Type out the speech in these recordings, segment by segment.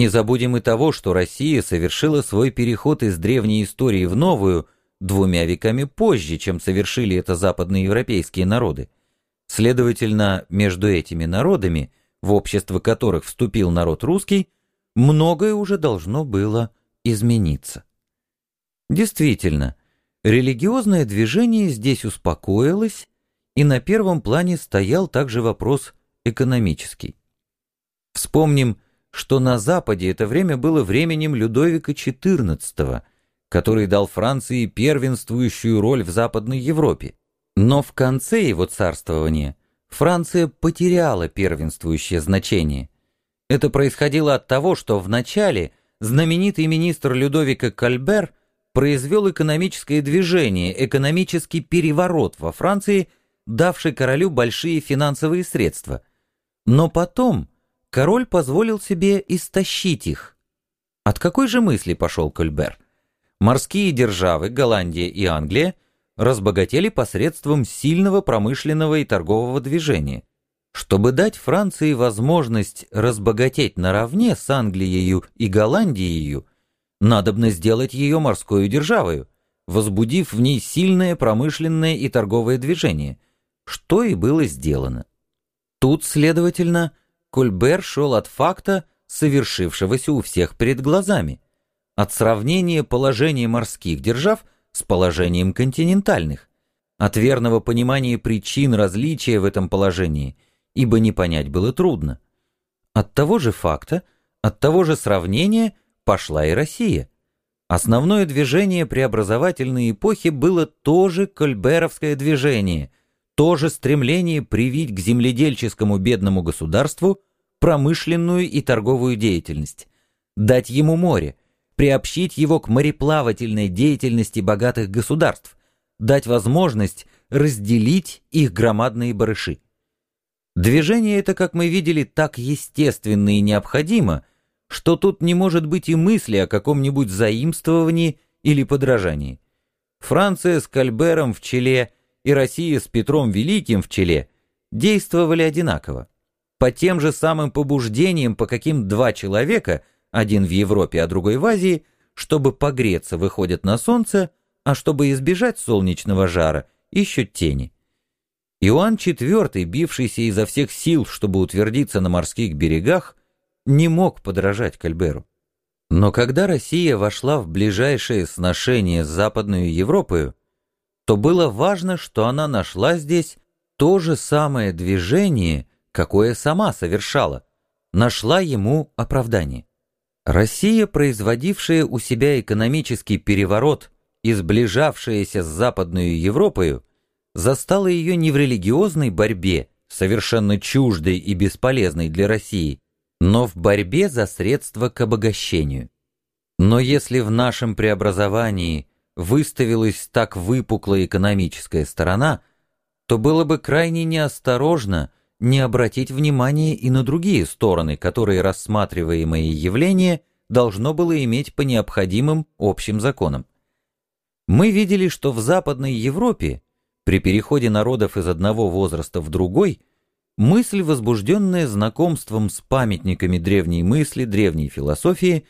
Не забудем и того, что Россия совершила свой переход из древней истории в новую двумя веками позже, чем совершили это западноевропейские народы. Следовательно, между этими народами, в общество которых вступил народ русский, многое уже должно было измениться. Действительно, религиозное движение здесь успокоилось, и на первом плане стоял также вопрос экономический. Вспомним, что на Западе это время было временем Людовика XIV, который дал Франции первенствующую роль в Западной Европе. Но в конце его царствования Франция потеряла первенствующее значение. Это происходило от того, что в начале знаменитый министр Людовика Кальбер произвел экономическое движение, экономический переворот во Франции, давший королю большие финансовые средства. Но потом король позволил себе истощить их. От какой же мысли пошел Кольбер? Морские державы, Голландия и Англия, разбогатели посредством сильного промышленного и торгового движения. Чтобы дать Франции возможность разбогатеть наравне с Англией и Голландией, надобно сделать ее морской державой, возбудив в ней сильное промышленное и торговое движение, что и было сделано. Тут, следовательно, Кольбер шел от факта, совершившегося у всех перед глазами, от сравнения положения морских держав с положением континентальных, от верного понимания причин различия в этом положении, ибо не понять было трудно. От того же факта, от того же сравнения пошла и Россия. Основное движение преобразовательной эпохи было тоже кольберовское движение – тоже стремление привить к земледельческому бедному государству промышленную и торговую деятельность, дать ему море, приобщить его к мореплавательной деятельности богатых государств, дать возможность разделить их громадные барыши. Движение это, как мы видели, так естественно и необходимо, что тут не может быть и мысли о каком-нибудь заимствовании или подражании. Франция с Кальбером в челе – и Россия с Петром Великим в челе действовали одинаково. По тем же самым побуждениям, по каким два человека, один в Европе, а другой в Азии, чтобы погреться, выходят на солнце, а чтобы избежать солнечного жара, ищут тени. Иоанн IV, бившийся изо всех сил, чтобы утвердиться на морских берегах, не мог подражать Кальберу. Но когда Россия вошла в ближайшее сношение с Западной Европой, то было важно, что она нашла здесь то же самое движение, какое сама совершала, нашла ему оправдание. Россия, производившая у себя экономический переворот и сближавшаяся с Западной Европой, застала ее не в религиозной борьбе, совершенно чуждой и бесполезной для России, но в борьбе за средства к обогащению. Но если в нашем преобразовании выставилась так выпуклая экономическая сторона, то было бы крайне неосторожно не обратить внимание и на другие стороны, которые рассматриваемое явление должно было иметь по необходимым общим законам. Мы видели, что в Западной Европе при переходе народов из одного возраста в другой мысль, возбужденная знакомством с памятниками древней мысли, древней философии,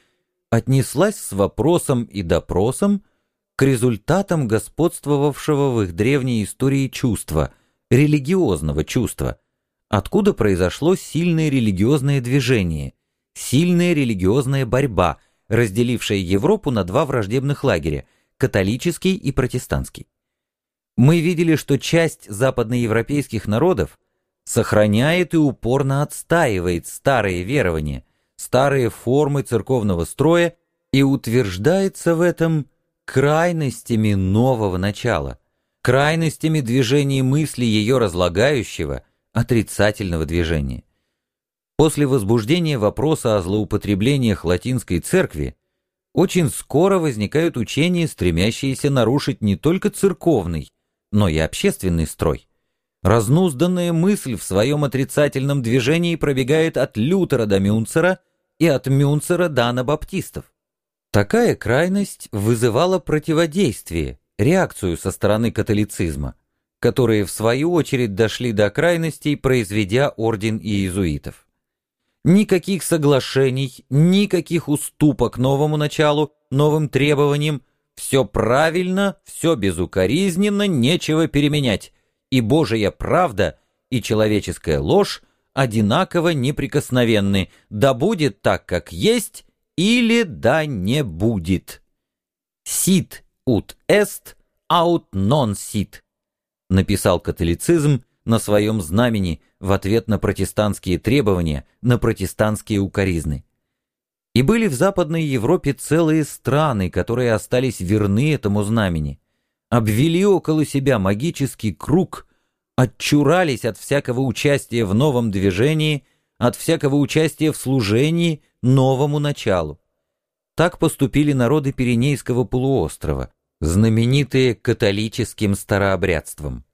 отнеслась с вопросом и допросом к результатам господствовавшего в их древней истории чувства, религиозного чувства, откуда произошло сильное религиозное движение, сильная религиозная борьба, разделившая Европу на два враждебных лагеря – католический и протестантский. Мы видели, что часть западноевропейских народов сохраняет и упорно отстаивает старые верования, старые формы церковного строя и утверждается в этом – крайностями нового начала, крайностями движения мысли ее разлагающего, отрицательного движения. После возбуждения вопроса о злоупотреблениях латинской церкви очень скоро возникают учения, стремящиеся нарушить не только церковный, но и общественный строй. Разнузданная мысль в своем отрицательном движении пробегает от Лютера до Мюнцера и от Мюнцера до анабаптистов. Такая крайность вызывала противодействие, реакцию со стороны католицизма, которые в свою очередь дошли до крайностей, произведя орден иезуитов. никаких соглашений, никаких уступок новому началу, новым требованиям. Все правильно, все безукоризненно, нечего переменять. И Божия правда, и человеческая ложь одинаково неприкосновенны. Да будет так, как есть, или да не будет. Сит ut est, aut non sit, написал католицизм на своем знамени в ответ на протестантские требования, на протестантские укоризны. И были в Западной Европе целые страны, которые остались верны этому знамени, обвели около себя магический круг, отчурались от всякого участия в новом движении, от всякого участия в служении новому началу. Так поступили народы Пиренейского полуострова, знаменитые католическим старообрядством.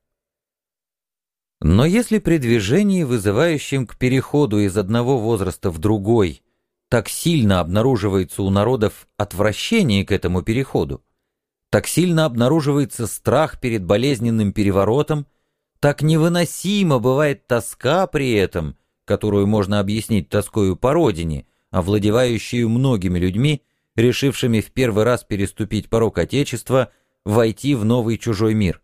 Но если при движении, вызывающем к переходу из одного возраста в другой, так сильно обнаруживается у народов отвращение к этому переходу, так сильно обнаруживается страх перед болезненным переворотом, так невыносимо бывает тоска при этом, которую можно объяснить тоскою по родине, овладевающую многими людьми, решившими в первый раз переступить порог Отечества, войти в новый чужой мир.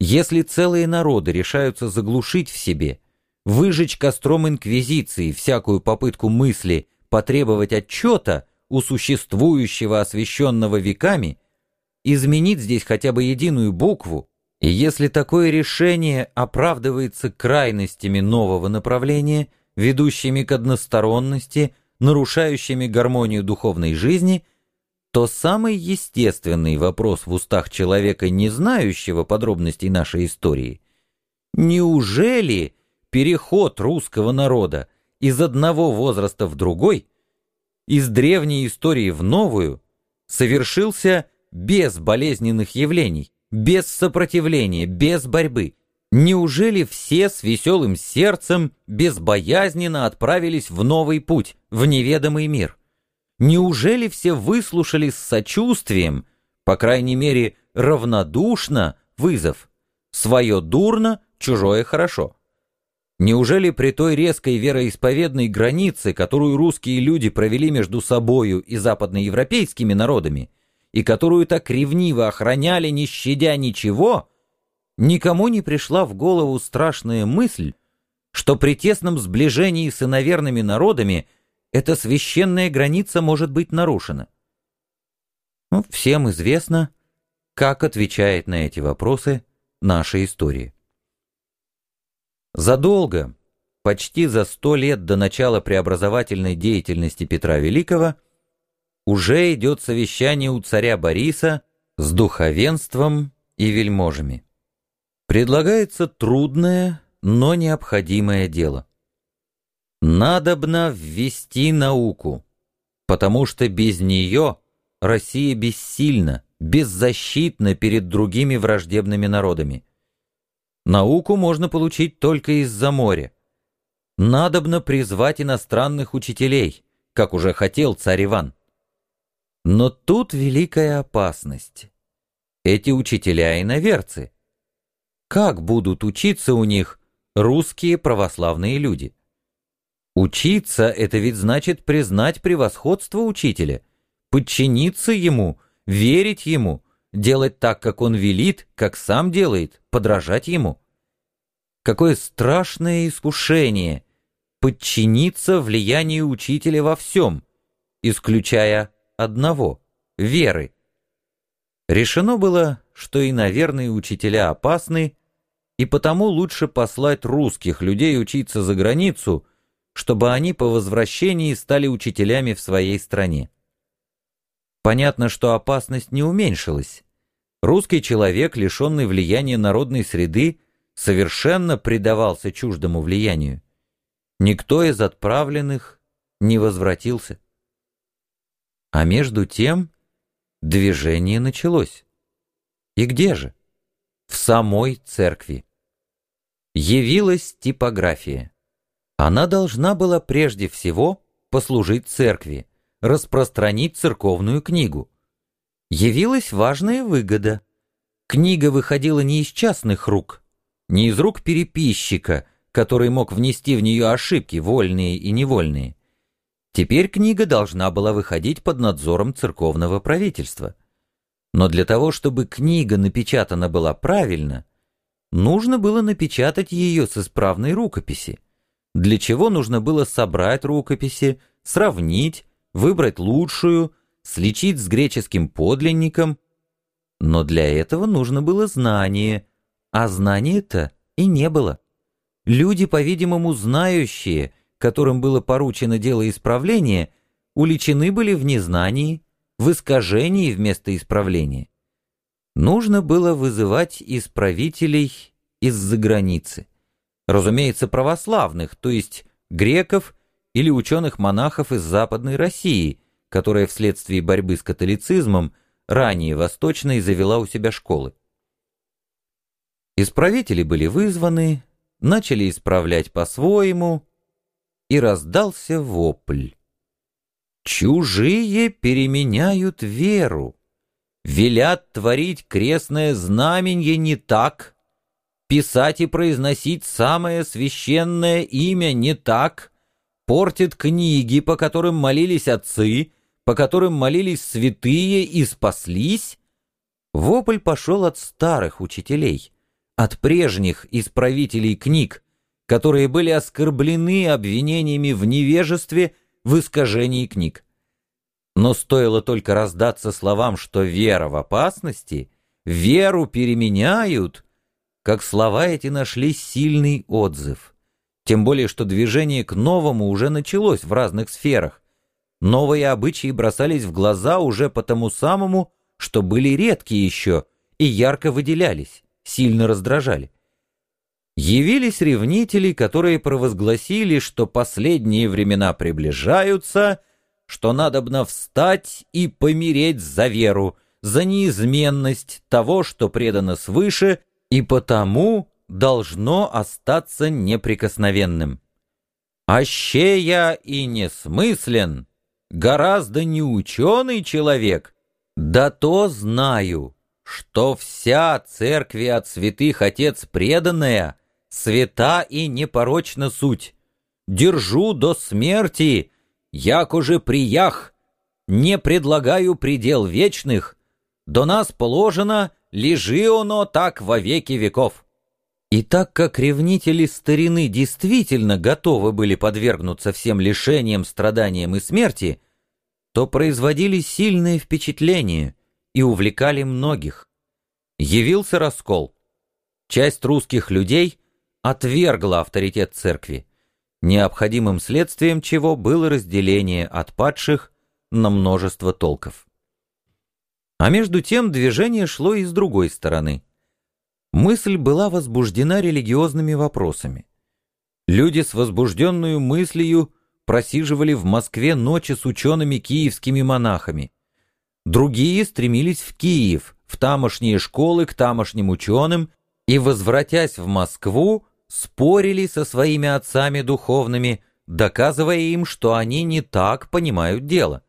Если целые народы решаются заглушить в себе, выжечь костром инквизиции всякую попытку мысли потребовать отчета у существующего освященного веками, изменить здесь хотя бы единую букву, и если такое решение оправдывается крайностями нового направления, ведущими к односторонности, нарушающими гармонию духовной жизни, то самый естественный вопрос в устах человека, не знающего подробностей нашей истории, неужели переход русского народа из одного возраста в другой, из древней истории в новую, совершился без болезненных явлений, без сопротивления, без борьбы, Неужели все с веселым сердцем безбоязненно отправились в новый путь, в неведомый мир? Неужели все выслушали с сочувствием, по крайней мере, равнодушно вызов? Свое дурно, чужое хорошо. Неужели при той резкой вероисповедной границе, которую русские люди провели между собою и западноевропейскими народами, и которую так ревниво охраняли, не щадя ничего, никому не пришла в голову страшная мысль, что при тесном сближении с иноверными народами эта священная граница может быть нарушена. Ну, всем известно, как отвечает на эти вопросы наша история. Задолго, почти за сто лет до начала преобразовательной деятельности Петра Великого, уже идет совещание у царя Бориса с духовенством и вельможами предлагается трудное, но необходимое дело. Надобно ввести науку, потому что без нее Россия бессильна, беззащитна перед другими враждебными народами. Науку можно получить только из-за моря. Надобно призвать иностранных учителей, как уже хотел царь Иван. Но тут великая опасность. Эти учителя иноверцы — как будут учиться у них русские православные люди? Учиться — это ведь значит признать превосходство учителя, подчиниться ему, верить ему, делать так, как он велит, как сам делает, подражать ему. Какое страшное искушение — подчиниться влиянию учителя во всем, исключая одного — веры. Решено было, что и, наверное, учителя опасны, и потому лучше послать русских людей учиться за границу, чтобы они по возвращении стали учителями в своей стране. Понятно, что опасность не уменьшилась. Русский человек, лишенный влияния народной среды, совершенно предавался чуждому влиянию. Никто из отправленных не возвратился. А между тем движение началось. И где же? в самой церкви. Явилась типография. Она должна была прежде всего послужить церкви, распространить церковную книгу. Явилась важная выгода. Книга выходила не из частных рук, не из рук переписчика, который мог внести в нее ошибки, вольные и невольные. Теперь книга должна была выходить под надзором церковного правительства. Но для того, чтобы книга напечатана была правильно, нужно было напечатать ее с исправной рукописи, для чего нужно было собрать рукописи, сравнить, выбрать лучшую, сличить с греческим подлинником. Но для этого нужно было знание, а знания-то и не было. Люди, по-видимому, знающие, которым было поручено дело исправления, уличены были в незнании, в искажении вместо исправления. Нужно было вызывать исправителей из-за границы. Разумеется, православных, то есть греков или ученых-монахов из Западной России, которая вследствие борьбы с католицизмом ранее восточной завела у себя школы. Исправители были вызваны, начали исправлять по-своему, и раздался вопль. Чужие переменяют веру, велят творить крестное знаменье не так, писать и произносить самое священное имя не так, портят книги, по которым молились отцы, по которым молились святые и спаслись. Вопль пошел от старых учителей, от прежних исправителей книг, которые были оскорблены обвинениями в невежестве, в искажении книг. Но стоило только раздаться словам, что вера в опасности, веру переменяют, как слова эти нашли сильный отзыв. Тем более, что движение к новому уже началось в разных сферах. Новые обычаи бросались в глаза уже по тому самому, что были редкие еще и ярко выделялись, сильно раздражали. Явились ревнители, которые провозгласили, что последние времена приближаются, что надобно встать и помереть за веру, за неизменность того, что предано свыше, и потому должно остаться неприкосновенным. Аще я и несмыслен, гораздо не ученый человек, да то знаю, что вся церкви от святых отец преданная — свята и непорочна суть. Держу до смерти, як уже приях, не предлагаю предел вечных, до нас положено, лежи оно так во веки веков. И так как ревнители старины действительно готовы были подвергнуться всем лишениям, страданиям и смерти, то производили сильное впечатление и увлекали многих. Явился раскол. Часть русских людей отвергла авторитет церкви, необходимым следствием чего было разделение отпадших на множество толков. А между тем движение шло и с другой стороны. Мысль была возбуждена религиозными вопросами. Люди с возбужденную мыслью просиживали в Москве ночи с учеными киевскими монахами. Другие стремились в Киев, в тамошние школы, к тамошним ученым, и, возвратясь в Москву, спорили со своими отцами духовными, доказывая им, что они не так понимают дело.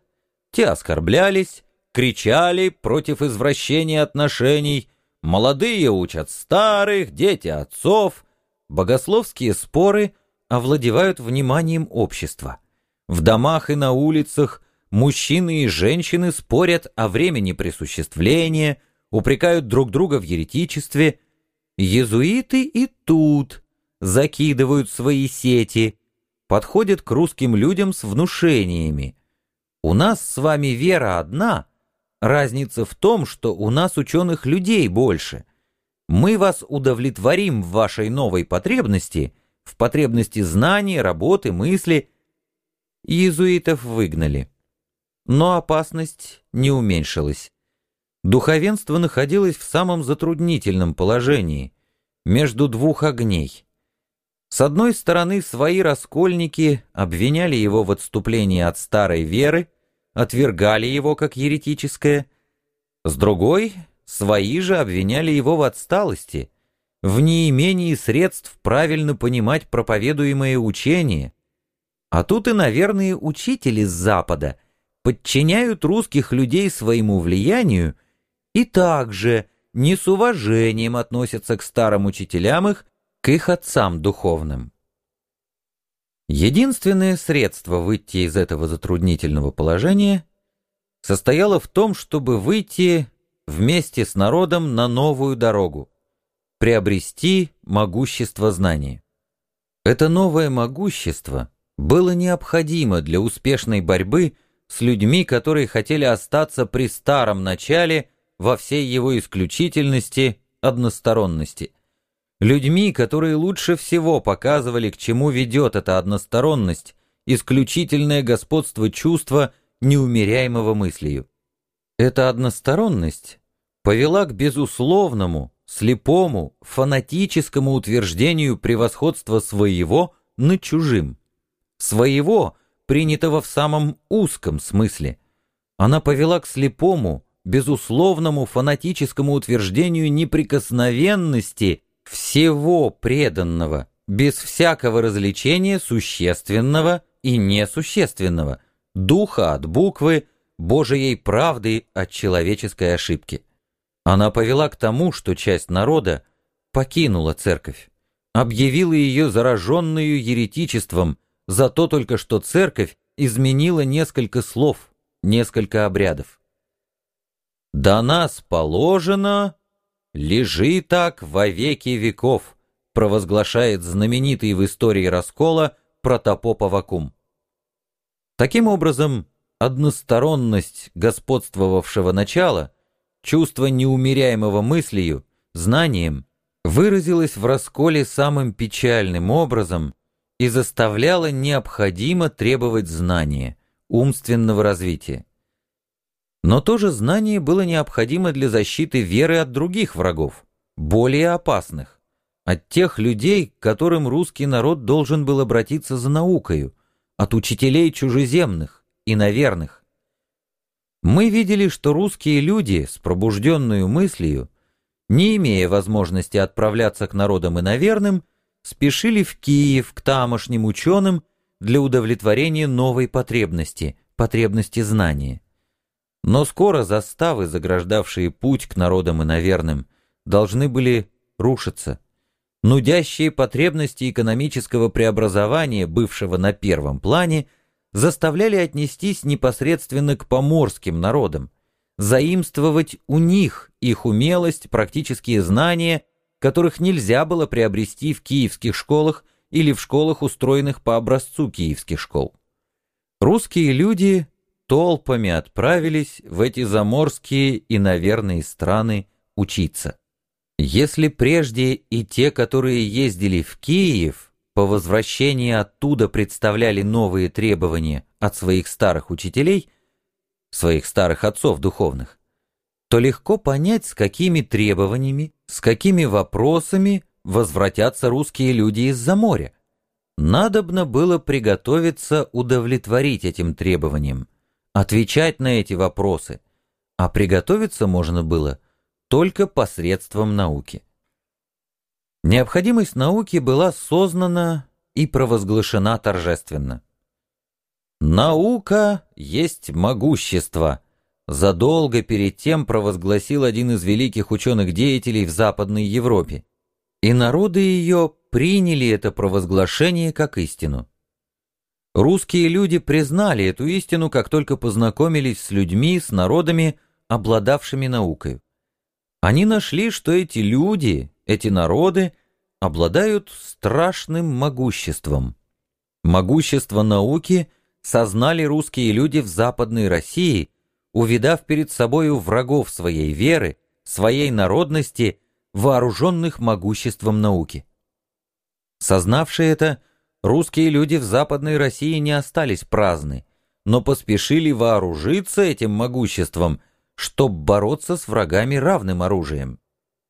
Те оскорблялись, кричали против извращения отношений, молодые учат старых, дети отцов. Богословские споры овладевают вниманием общества. В домах и на улицах мужчины и женщины спорят о времени присуществления, упрекают друг друга в еретичестве. Езуиты и тут закидывают свои сети, подходят к русским людям с внушениями. У нас с вами вера одна, разница в том, что у нас ученых людей больше. Мы вас удовлетворим в вашей новой потребности, в потребности знаний, работы, мысли. Иезуитов выгнали. Но опасность не уменьшилась. Духовенство находилось в самом затруднительном положении, между двух огней. С одной стороны, свои раскольники обвиняли его в отступлении от старой веры, отвергали его как еретическое. С другой, свои же обвиняли его в отсталости, в неимении средств правильно понимать проповедуемое учение. А тут и, наверное, учители с Запада подчиняют русских людей своему влиянию и также не с уважением относятся к старым учителям их, к их отцам духовным. Единственное средство выйти из этого затруднительного положения состояло в том, чтобы выйти вместе с народом на новую дорогу, приобрести могущество знания. Это новое могущество было необходимо для успешной борьбы с людьми, которые хотели остаться при старом начале во всей его исключительности, односторонности. Людьми, которые лучше всего показывали, к чему ведет эта односторонность, исключительное господство чувства, неумеряемого мыслью. Эта односторонность повела к безусловному, слепому, фанатическому утверждению превосходства своего над чужим. Своего, принятого в самом узком смысле. Она повела к слепому, безусловному фанатическому утверждению неприкосновенности всего преданного, без всякого развлечения существенного и несущественного, духа от буквы, Божией правды от человеческой ошибки. Она повела к тому, что часть народа покинула церковь, объявила ее зараженную еретичеством за то только, что церковь изменила несколько слов, несколько обрядов. «До нас положено, лежи так во веки веков», провозглашает знаменитый в истории раскола протопоп Авакум. Таким образом, односторонность господствовавшего начала – чувство неумеряемого мыслью, знанием, выразилось в расколе самым печальным образом и заставляло необходимо требовать знания, умственного развития. Но то же знание было необходимо для защиты веры от других врагов, более опасных, от тех людей, к которым русский народ должен был обратиться за наукою, от учителей чужеземных, и наверных. Мы видели, что русские люди с пробужденную мыслью, не имея возможности отправляться к народам иноверным, спешили в Киев к тамошним ученым для удовлетворения новой потребности, потребности знания. Но скоро заставы, заграждавшие путь к народам иноверным, должны были рушиться. Нудящие потребности экономического преобразования, бывшего на первом плане, заставляли отнестись непосредственно к поморским народам, заимствовать у них их умелость, практические знания, которых нельзя было приобрести в киевских школах или в школах, устроенных по образцу киевских школ. Русские люди толпами отправились в эти заморские и наверные страны учиться. Если прежде и те, которые ездили в Киев, по возвращении оттуда представляли новые требования от своих старых учителей, своих старых отцов духовных, то легко понять, с какими требованиями, с какими вопросами возвратятся русские люди из-за моря. Надобно было приготовиться удовлетворить этим требованиям, отвечать на эти вопросы, а приготовиться можно было только посредством науки. Необходимость науки была сознана и провозглашена торжественно. «Наука есть могущество», задолго перед тем провозгласил один из великих ученых-деятелей в Западной Европе, и народы ее приняли это провозглашение как истину. Русские люди признали эту истину, как только познакомились с людьми, с народами, обладавшими наукой. Они нашли, что эти люди, эти народы обладают страшным могуществом. Могущество науки сознали русские люди в Западной России, увидав перед собою врагов своей веры, своей народности, вооруженных могуществом науки. Сознавшие это, русские люди в Западной России не остались праздны, но поспешили вооружиться этим могуществом, чтобы бороться с врагами равным оружием.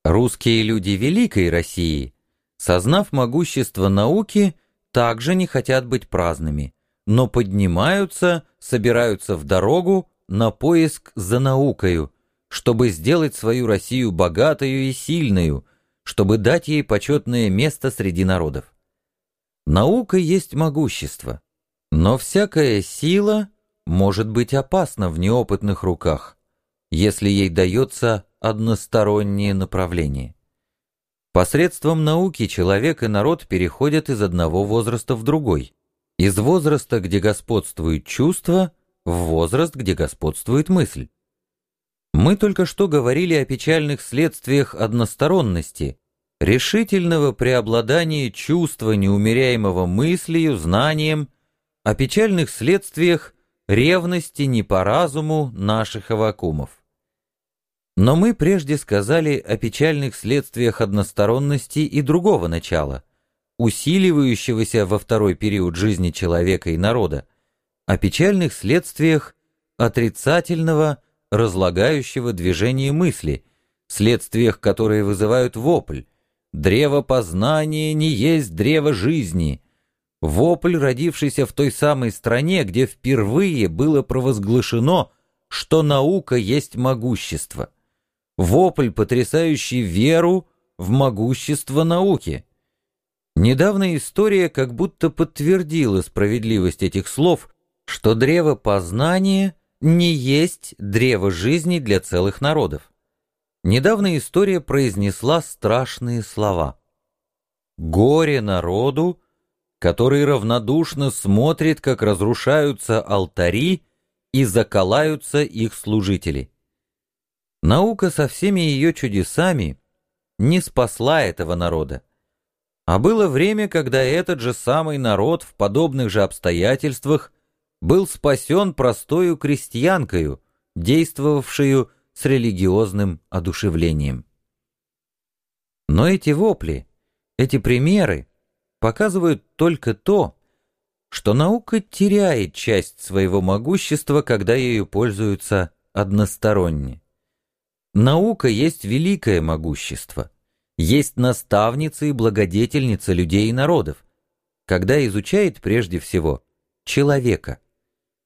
Русские люди Великой России, сознав могущество науки, также не хотят быть праздными, но поднимаются, собираются в дорогу на поиск за наукою, чтобы сделать свою Россию богатую и сильную, чтобы дать ей почетное место среди народов. Наука есть могущество, но всякая сила может быть опасна в неопытных руках, если ей дается одностороннее направление. Посредством науки человек и народ переходят из одного возраста в другой. Из возраста, где господствует чувство, в возраст, где господствует мысль. Мы только что говорили о печальных следствиях односторонности, решительного преобладания чувства, неумеряемого мыслью, знанием, о печальных следствиях ревности не по разуму наших авакумов. Но мы прежде сказали о печальных следствиях односторонности и другого начала, усиливающегося во второй период жизни человека и народа, о печальных следствиях отрицательного, разлагающего движения мысли, следствиях, которые вызывают вопль. Древо познания не есть древо жизни. Вопль, родившийся в той самой стране, где впервые было провозглашено, что наука есть могущество вопль, потрясающий веру в могущество науки. Недавняя история как будто подтвердила справедливость этих слов, что древо познания не есть древо жизни для целых народов. Недавняя история произнесла страшные слова. «Горе народу, который равнодушно смотрит, как разрушаются алтари и заколаются их служители». Наука со всеми ее чудесами не спасла этого народа. А было время, когда этот же самый народ в подобных же обстоятельствах был спасен простою крестьянкою, действовавшую с религиозным одушевлением. Но эти вопли, эти примеры показывают только то, что наука теряет часть своего могущества, когда ею пользуются односторонне. Наука есть великое могущество, есть наставница и благодетельница людей и народов, когда изучает прежде всего человека,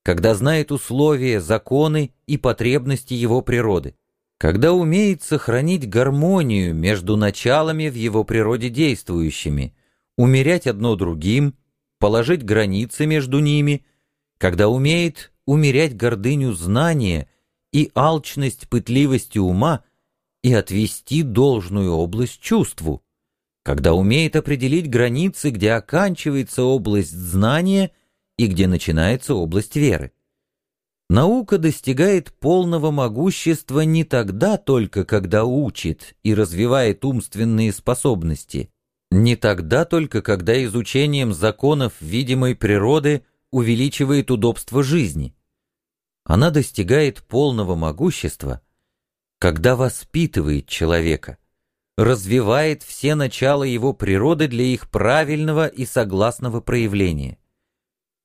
когда знает условия, законы и потребности его природы, когда умеет сохранить гармонию между началами в его природе действующими, умерять одно другим, положить границы между ними, когда умеет умерять гордыню знания и алчность пытливости ума и отвести должную область чувству, когда умеет определить границы, где оканчивается область знания и где начинается область веры. Наука достигает полного могущества не тогда только, когда учит и развивает умственные способности, не тогда только, когда изучением законов видимой природы увеличивает удобство жизни, она достигает полного могущества, когда воспитывает человека, развивает все начала его природы для их правильного и согласного проявления.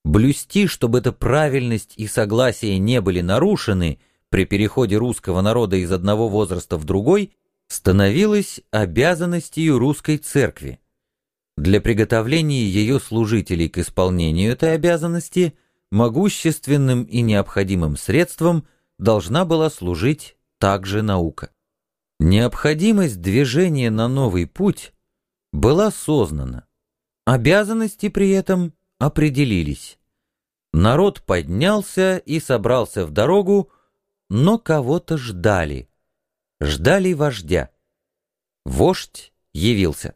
Блюсти, чтобы эта правильность и согласие не были нарушены при переходе русского народа из одного возраста в другой, становилось обязанностью русской церкви. Для приготовления ее служителей к исполнению этой обязанности – могущественным и необходимым средством должна была служить также наука. Необходимость движения на новый путь была сознана, обязанности при этом определились. Народ поднялся и собрался в дорогу, но кого-то ждали. Ждали вождя. Вождь явился.